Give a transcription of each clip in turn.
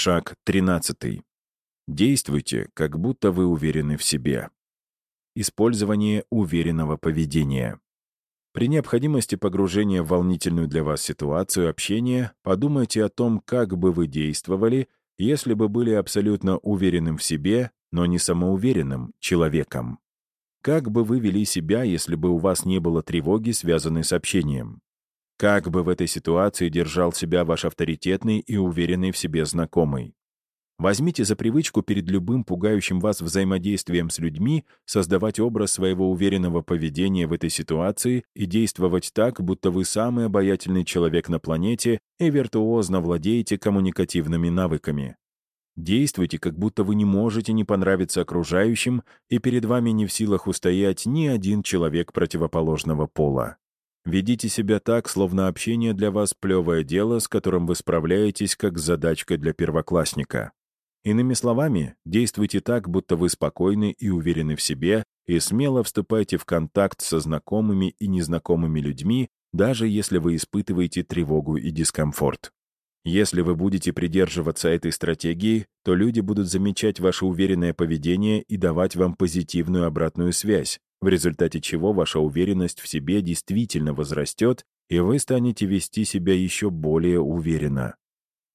Шаг 13. Действуйте, как будто вы уверены в себе. Использование уверенного поведения. При необходимости погружения в волнительную для вас ситуацию общения, подумайте о том, как бы вы действовали, если бы были абсолютно уверенным в себе, но не самоуверенным человеком. Как бы вы вели себя, если бы у вас не было тревоги, связанной с общением? Как бы в этой ситуации держал себя ваш авторитетный и уверенный в себе знакомый? Возьмите за привычку перед любым пугающим вас взаимодействием с людьми создавать образ своего уверенного поведения в этой ситуации и действовать так, будто вы самый обаятельный человек на планете и виртуозно владеете коммуникативными навыками. Действуйте, как будто вы не можете не понравиться окружающим, и перед вами не в силах устоять ни один человек противоположного пола. Ведите себя так, словно общение для вас плевое дело, с которым вы справляетесь как с задачкой для первоклассника. Иными словами, действуйте так, будто вы спокойны и уверены в себе, и смело вступайте в контакт со знакомыми и незнакомыми людьми, даже если вы испытываете тревогу и дискомфорт. Если вы будете придерживаться этой стратегии, то люди будут замечать ваше уверенное поведение и давать вам позитивную обратную связь, в результате чего ваша уверенность в себе действительно возрастет, и вы станете вести себя еще более уверенно.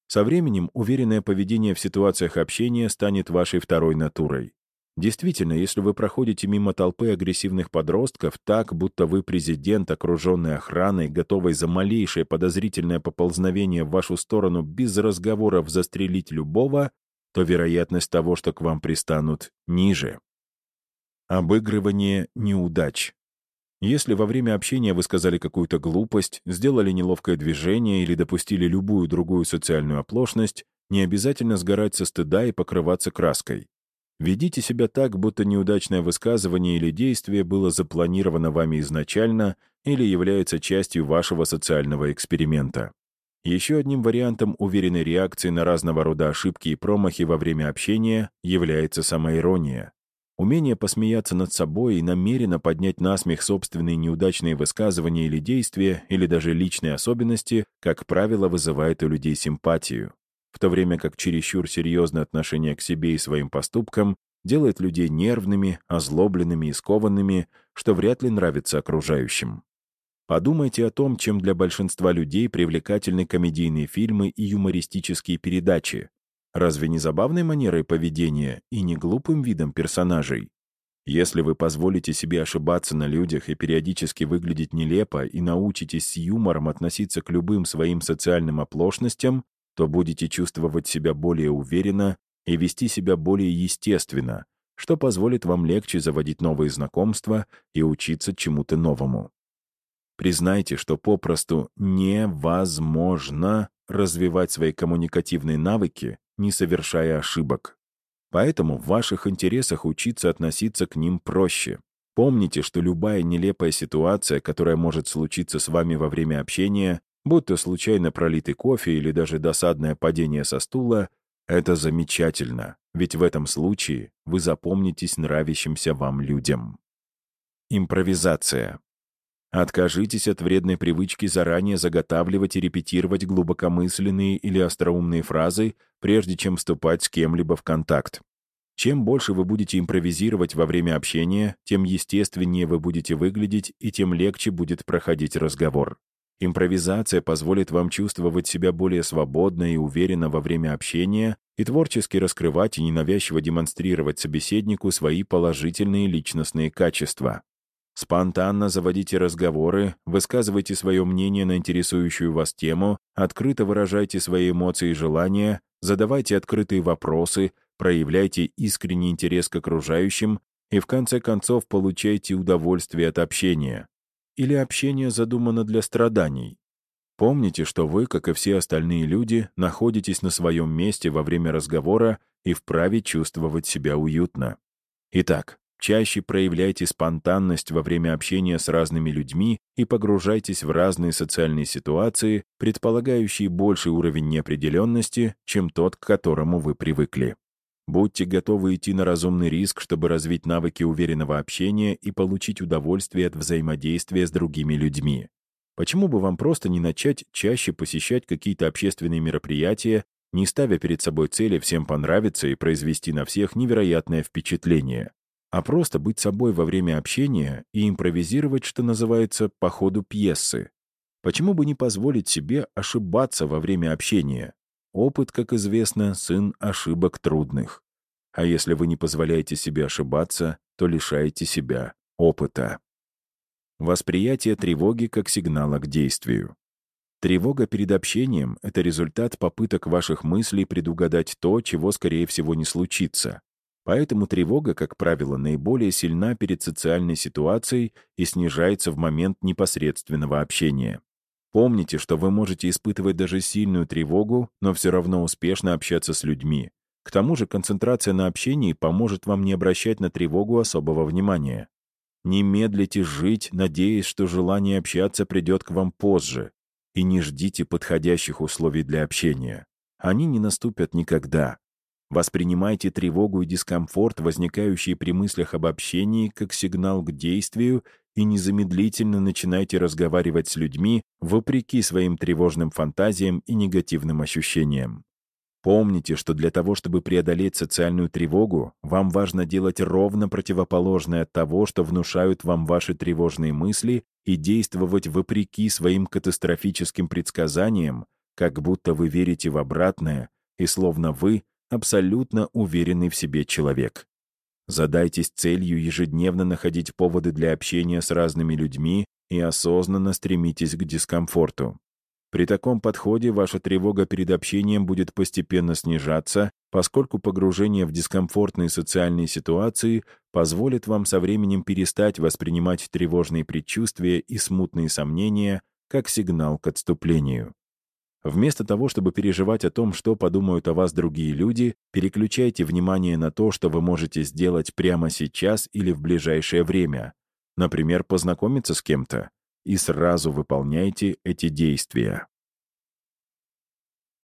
Со временем уверенное поведение в ситуациях общения станет вашей второй натурой. Действительно, если вы проходите мимо толпы агрессивных подростков так, будто вы президент, окруженный охраной, готовый за малейшее подозрительное поползновение в вашу сторону без разговоров застрелить любого, то вероятность того, что к вам пристанут, ниже. Обыгрывание неудач. Если во время общения вы сказали какую-то глупость, сделали неловкое движение или допустили любую другую социальную оплошность, не обязательно сгорать со стыда и покрываться краской. Ведите себя так, будто неудачное высказывание или действие было запланировано вами изначально или является частью вашего социального эксперимента. Еще одним вариантом уверенной реакции на разного рода ошибки и промахи во время общения является самоирония. Умение посмеяться над собой и намеренно поднять насмех собственные неудачные высказывания или действия, или даже личные особенности, как правило, вызывает у людей симпатию, в то время как чересчур серьезное отношение к себе и своим поступкам делает людей нервными, озлобленными и скованными, что вряд ли нравится окружающим. Подумайте о том, чем для большинства людей привлекательны комедийные фильмы и юмористические передачи, Разве не забавной манерой поведения и не глупым видом персонажей? Если вы позволите себе ошибаться на людях и периодически выглядеть нелепо и научитесь с юмором относиться к любым своим социальным оплошностям, то будете чувствовать себя более уверенно и вести себя более естественно, что позволит вам легче заводить новые знакомства и учиться чему-то новому. Признайте, что попросту невозможно развивать свои коммуникативные навыки, не совершая ошибок. Поэтому в ваших интересах учиться относиться к ним проще. Помните, что любая нелепая ситуация, которая может случиться с вами во время общения, будь то случайно пролитый кофе или даже досадное падение со стула, это замечательно, ведь в этом случае вы запомнитесь нравящимся вам людям. Импровизация. Откажитесь от вредной привычки заранее заготавливать и репетировать глубокомысленные или остроумные фразы, прежде чем вступать с кем-либо в контакт. Чем больше вы будете импровизировать во время общения, тем естественнее вы будете выглядеть и тем легче будет проходить разговор. Импровизация позволит вам чувствовать себя более свободно и уверенно во время общения и творчески раскрывать и ненавязчиво демонстрировать собеседнику свои положительные личностные качества. Спонтанно заводите разговоры, высказывайте свое мнение на интересующую вас тему, открыто выражайте свои эмоции и желания, задавайте открытые вопросы, проявляйте искренний интерес к окружающим и, в конце концов, получайте удовольствие от общения. Или общение задумано для страданий. Помните, что вы, как и все остальные люди, находитесь на своем месте во время разговора и вправе чувствовать себя уютно. Итак, Чаще проявляйте спонтанность во время общения с разными людьми и погружайтесь в разные социальные ситуации, предполагающие больший уровень неопределенности, чем тот, к которому вы привыкли. Будьте готовы идти на разумный риск, чтобы развить навыки уверенного общения и получить удовольствие от взаимодействия с другими людьми. Почему бы вам просто не начать чаще посещать какие-то общественные мероприятия, не ставя перед собой цели всем понравиться и произвести на всех невероятное впечатление, а просто быть собой во время общения и импровизировать, что называется, по ходу пьесы. Почему бы не позволить себе ошибаться во время общения? Опыт, как известно, сын ошибок трудных. А если вы не позволяете себе ошибаться, то лишаете себя опыта. Восприятие тревоги как сигнала к действию. Тревога перед общением — это результат попыток ваших мыслей предугадать то, чего, скорее всего, не случится. Поэтому тревога, как правило, наиболее сильна перед социальной ситуацией и снижается в момент непосредственного общения. Помните, что вы можете испытывать даже сильную тревогу, но все равно успешно общаться с людьми. К тому же концентрация на общении поможет вам не обращать на тревогу особого внимания. Не медлите жить, надеясь, что желание общаться придет к вам позже. И не ждите подходящих условий для общения. Они не наступят никогда. Воспринимайте тревогу и дискомфорт, возникающие при мыслях об общении, как сигнал к действию и незамедлительно начинайте разговаривать с людьми вопреки своим тревожным фантазиям и негативным ощущениям. Помните, что для того, чтобы преодолеть социальную тревогу, вам важно делать ровно противоположное от того, что внушают вам ваши тревожные мысли, и действовать вопреки своим катастрофическим предсказаниям, как будто вы верите в обратное, и словно вы абсолютно уверенный в себе человек. Задайтесь целью ежедневно находить поводы для общения с разными людьми и осознанно стремитесь к дискомфорту. При таком подходе ваша тревога перед общением будет постепенно снижаться, поскольку погружение в дискомфортные социальные ситуации позволит вам со временем перестать воспринимать тревожные предчувствия и смутные сомнения как сигнал к отступлению. Вместо того, чтобы переживать о том, что подумают о вас другие люди, переключайте внимание на то, что вы можете сделать прямо сейчас или в ближайшее время. Например, познакомиться с кем-то, и сразу выполняйте эти действия.